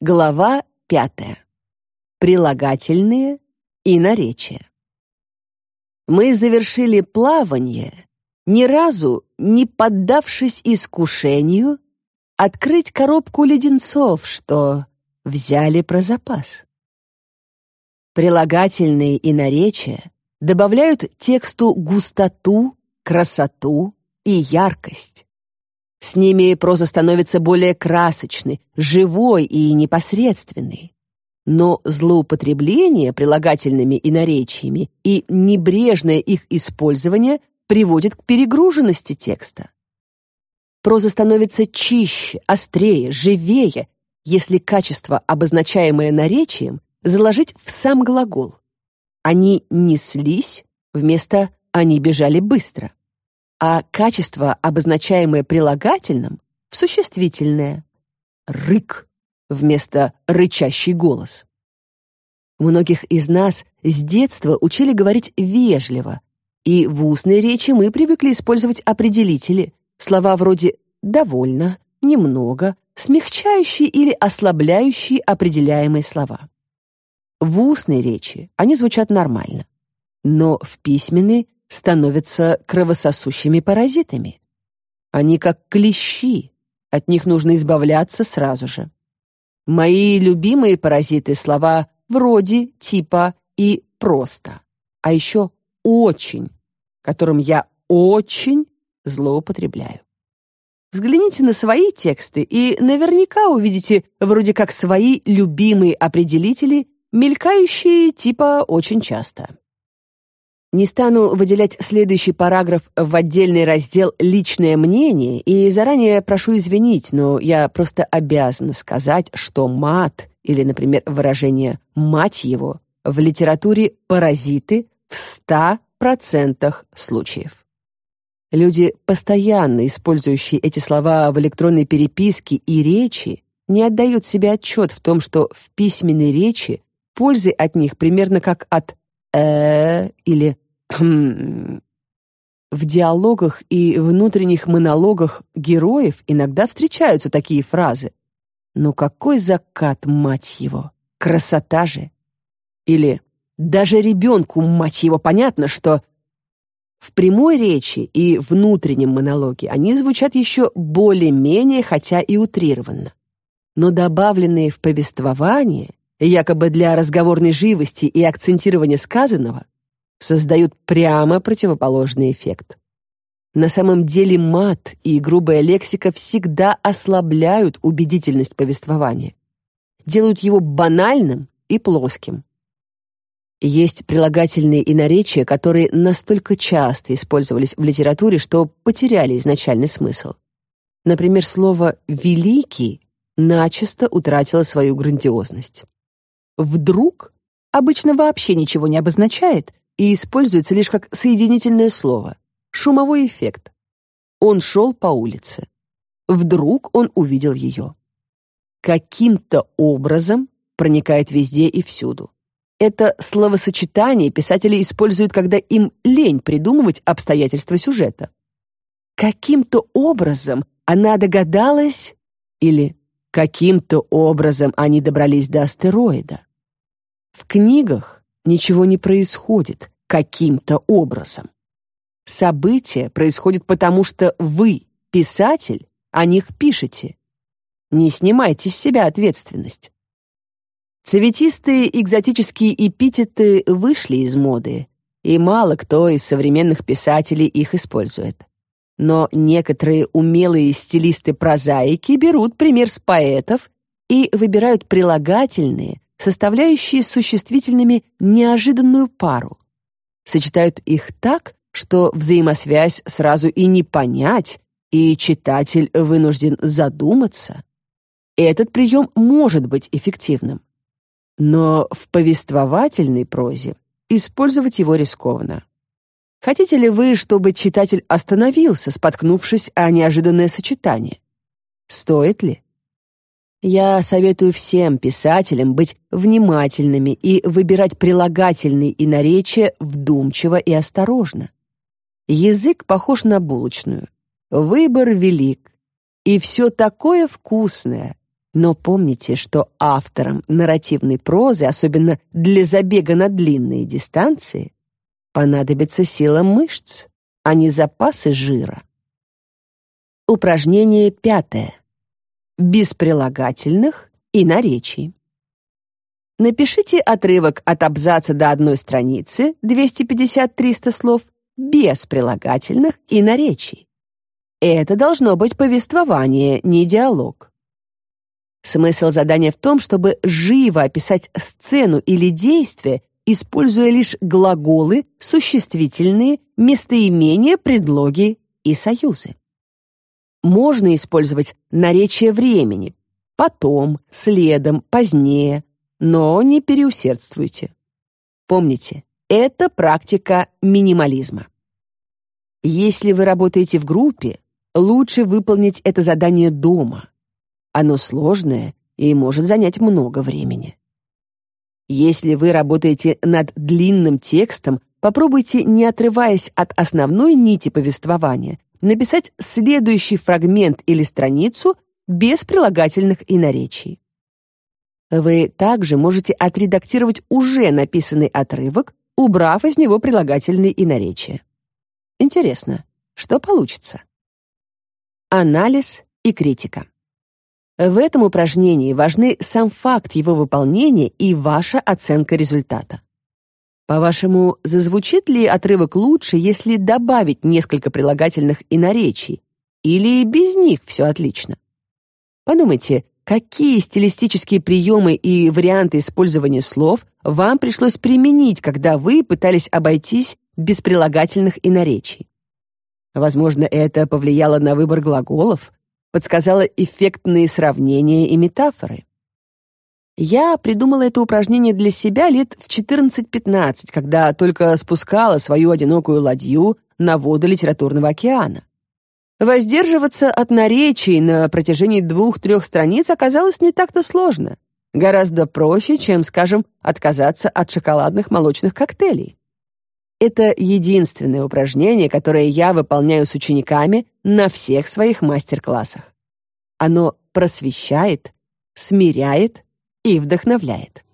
Глава пятая. Прилагательные и наречия. Мы завершили плавание, ни разу не поддавшись искушению открыть коробку леденцов, что взяли про запас. Прилагательные и наречия добавляют тексту густоту, красоту и яркость. С ними проза становится более красочной, живой и непосредственной. Но злоупотребление прилагательными и наречиями и небрежное их использование приводит к перегруженности текста. Проза становится чище, острее, живее, если качество, обозначаемое наречием, заложить в сам глагол. Они неслись, вместо «они бежали быстро» а качество, обозначаемое прилагательным, в существительное. Рык вместо рычащий голос. Многих из нас с детства учили говорить вежливо, и в устной речи мы привыкли использовать определители, слова вроде «довольно», «немного», смягчающие или ослабляющие определяемые слова. В устной речи они звучат нормально, но в письменной становятся кровососущими паразитами. Они как клещи, от них нужно избавляться сразу же. Мои любимые паразиты — слова вроде, типа и просто, а еще очень, которым я очень злоупотребляю. Взгляните на свои тексты и наверняка увидите вроде как свои любимые определители, мелькающие типа очень часто. Не стану выделять следующий параграф в отдельный раздел «Личное мнение» и заранее прошу извинить, но я просто обязана сказать, что мат или, например, выражение «мать его» в литературе паразиты в 100% случаев. Люди, постоянно использующие эти слова в электронной переписке и речи, не отдают себе отчет в том, что в письменной речи пользы от них примерно как от э или хм. В диалогах и внутренних монологах героев иногда встречаются такие фразы. «Ну какой закат, мать его! Красота же!» Или «Даже ребенку, мать его, понятно, что...» В прямой речи и внутреннем монологе они звучат еще более-менее, хотя и утрированно. Но добавленные в повествование якобы для разговорной живости и акцентирования сказанного, создают прямо противоположный эффект. На самом деле мат и грубая лексика всегда ослабляют убедительность повествования, делают его банальным и плоским. Есть прилагательные и наречия, которые настолько часто использовались в литературе, что потеряли изначальный смысл. Например, слово «великий» начисто утратило свою грандиозность. «Вдруг» обычно вообще ничего не обозначает и используется лишь как соединительное слово — шумовой эффект. Он шел по улице. Вдруг он увидел ее. Каким-то образом проникает везде и всюду. Это словосочетание писатели используют, когда им лень придумывать обстоятельства сюжета. Каким-то образом она догадалась или каким-то образом они добрались до астероида. В книгах ничего не происходит каким-то образом. События происходят потому, что вы, писатель, о них пишете. Не снимайте с себя ответственность. Цветистые экзотические эпитеты вышли из моды, и мало кто из современных писателей их использует. Но некоторые умелые стилисты-прозаики берут пример с поэтов и выбирают прилагательные, составляющие существительными неожиданную пару. Сочетают их так, что взаимосвязь сразу и не понять, и читатель вынужден задуматься. Этот прием может быть эффективным. Но в повествовательной прозе использовать его рискованно. Хотите ли вы, чтобы читатель остановился, споткнувшись о неожиданное сочетание? Стоит ли? Я советую всем писателям быть внимательными и выбирать прилагательные и наречия вдумчиво и осторожно. Язык похож на булочную. Выбор велик. И все такое вкусное. Но помните, что авторам нарративной прозы, особенно для забега на длинные дистанции, понадобится сила мышц, а не запасы жира. Упражнение пятое. Без прилагательных и наречий. Напишите отрывок от абзаца до одной страницы, 250-300 слов, без прилагательных и наречий. Это должно быть повествование, не диалог. Смысл задания в том, чтобы живо описать сцену или действие, используя лишь глаголы, существительные, местоимения, предлоги и союзы. Можно использовать наречие времени, потом, следом, позднее, но не переусердствуйте. Помните, это практика минимализма. Если вы работаете в группе, лучше выполнить это задание дома. Оно сложное и может занять много времени. Если вы работаете над длинным текстом, попробуйте, не отрываясь от основной нити повествования, написать следующий фрагмент или страницу без прилагательных и наречий. Вы также можете отредактировать уже написанный отрывок, убрав из него прилагательные и наречия. Интересно, что получится? Анализ и критика. В этом упражнении важны сам факт его выполнения и ваша оценка результата. По-вашему, зазвучит ли отрывок лучше, если добавить несколько прилагательных и наречий, или без них все отлично? Подумайте, какие стилистические приемы и варианты использования слов вам пришлось применить, когда вы пытались обойтись без прилагательных и наречий. Возможно, это повлияло на выбор глаголов, подсказало эффектные сравнения и метафоры. Я придумала это упражнение для себя лет в 14-15, когда только спускала свою одинокую ладью на воды литературного океана. Воздерживаться от наречий на протяжении двух-трех страниц оказалось не так-то сложно. Гораздо проще, чем, скажем, отказаться от шоколадных молочных коктейлей. Это единственное упражнение, которое я выполняю с учениками на всех своих мастер-классах. Оно просвещает, смиряет и вдохновляет.